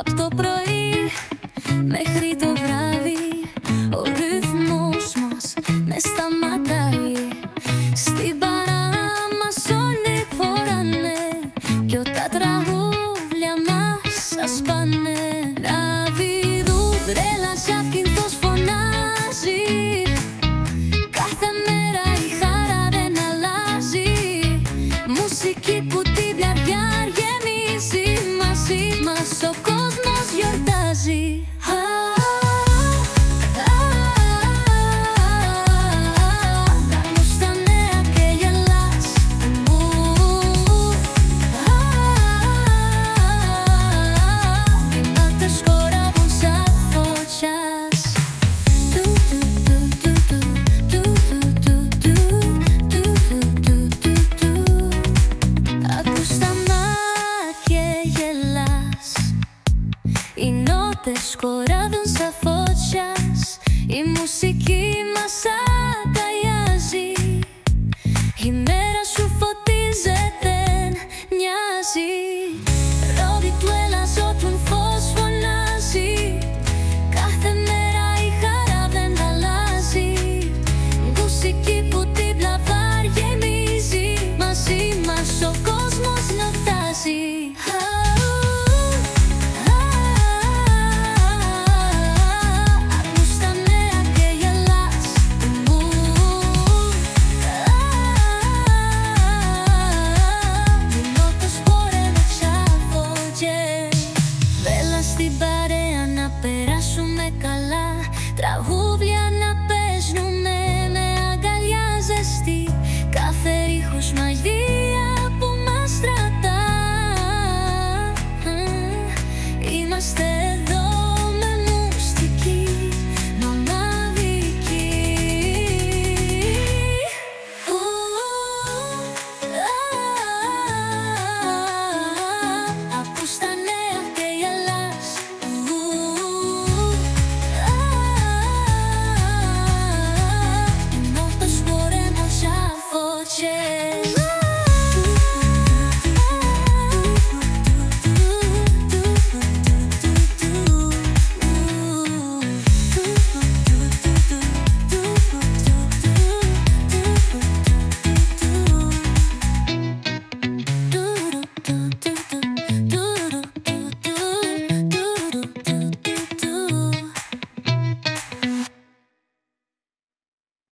Apto pra Bez koraven sa foćas i musiki masa Everybody. said